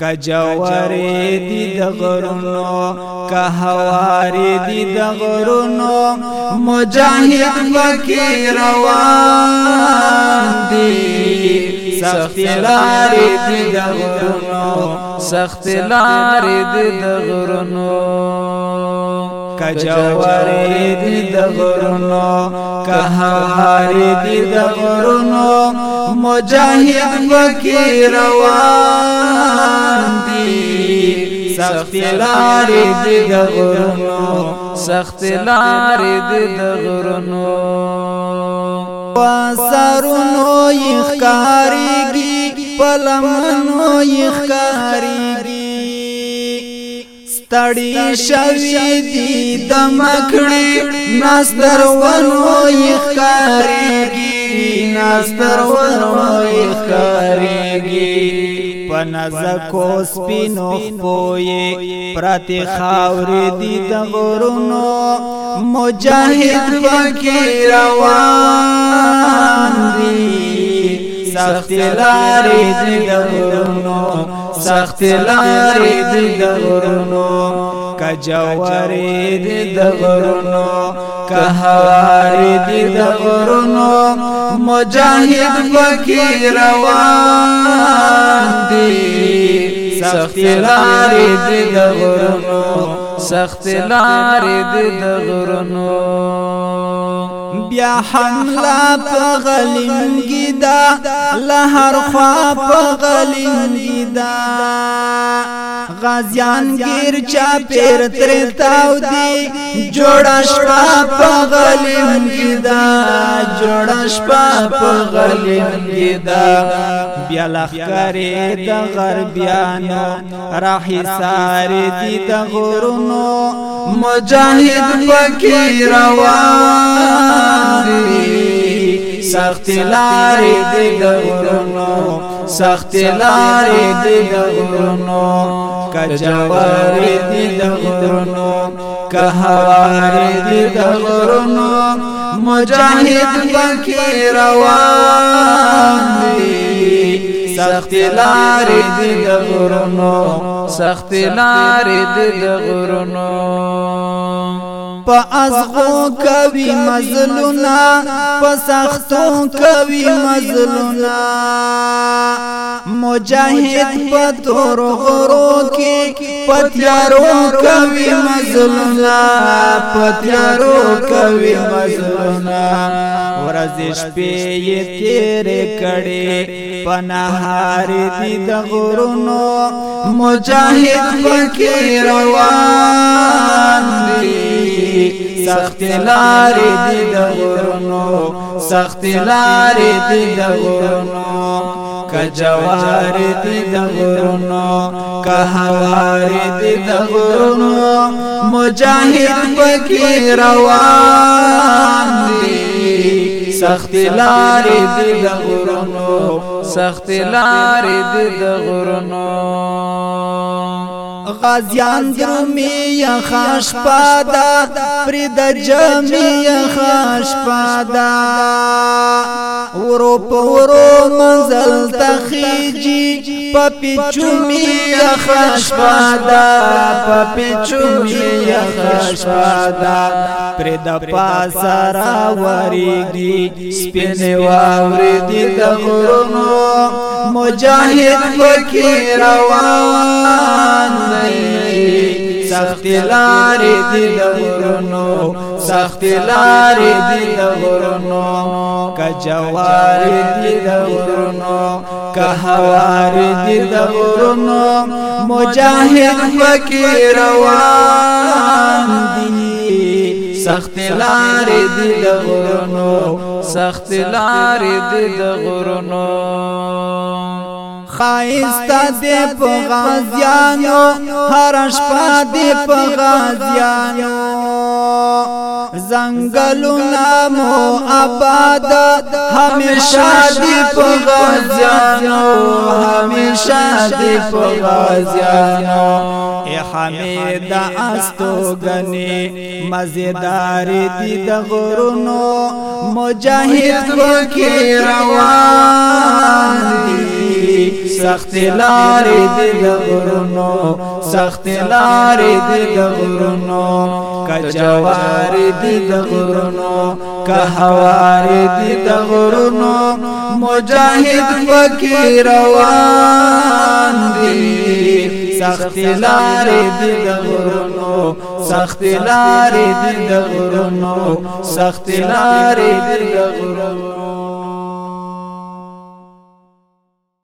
کجواری دی دغرونو کهواری دی دغرونو مجاہد وکی روان دی سخت لاری دی دغرونو سخت لاری دی دغرونو کجواری دی دغرونو کهواری دی دغرونو مجاہد وکی روان سخت لارې د غرونو سخت لارې د غرونو وسرونو یخکاریږي پلمنو یخکاریږي تړي شوي دي د مخړې ناس درونو یخکاریږي ناس درونو یخکاریږي پنزکو سپینو پوی پرتی خاوری دی دغرونو مجاہد وکی روان دی سخت لاری دی دغرونو سخت لاری دی دغرونو کجواری دی دغرونو کهواری دی دغرونو مجاهد فقیر روان دی سخت لاری دی دغرونو سخت لاری دی دغرونو بیا حمله په غلیم گیدا لهر خوا په غلیم گیدا غازیان گیر چا پیر تر تاو دی جوړ شپه په غلیم گیدا جوړ شپه په غلیم کې دا بیا لخرې د غربیانو راهي ساري دي د غرونو مجاهد فقیر روان دي سخت لارې د غرونو سخت لارې د غرونو کجاورې د غرونو که هواری دی دغرونو مجاهد پکی روان دی سخت لاری دی دغرونو سخت لاری دی دغرونو په ازغو کوي مزلونا په سختو کوي مزلونا مجاهد په تور غرو کې پتیارو کوي مزلونا پتیارو کوي مزلونا ورځ شپې یې تیرې کړې پناهار دي د غرونو مجاهد پکې روان دي سخت لارې دی د غرونو سخت لارې دی د غرونو که جوار دی د غرونو که هوار دی د غرونو مجاهد پکې روان دی سخت لارې دی د غرونو سخت لارې دی د غرونو غازیان درومی خاش پادا پرید جمی خاش پادا ورو پورو منزل تخیجی پپی چومی خاش پادا پپی چومی خاش پادا پرید پاسارا وریگی سپین واوری دی دغرونو مجاهد پکې روان دی سخت لارې دی د ورونو سخت لارې دی د ورونو کجوار دی د ورونو کهوار دی د ورونو مجاهد پکې روان دی سخت لارې دی د ورونو سخت لارې دی د غرونو خایستا دی په غازیانو هر شپه دی په غازیانو زنګلونه مو آباد همیشه دی په غازیانو همیشه دی په غازیانو اے حمید استوګنی مزیدار دی د غرونو مجاهد وکي روان دی سخت لارې د غرونو سخت لارې د غرونو کجوار د غرونو کهوار د غرونو مجاهد فقیر روان دی سخت لارې د غرونو سخت لارې د غرونو سخت لارې د غرونو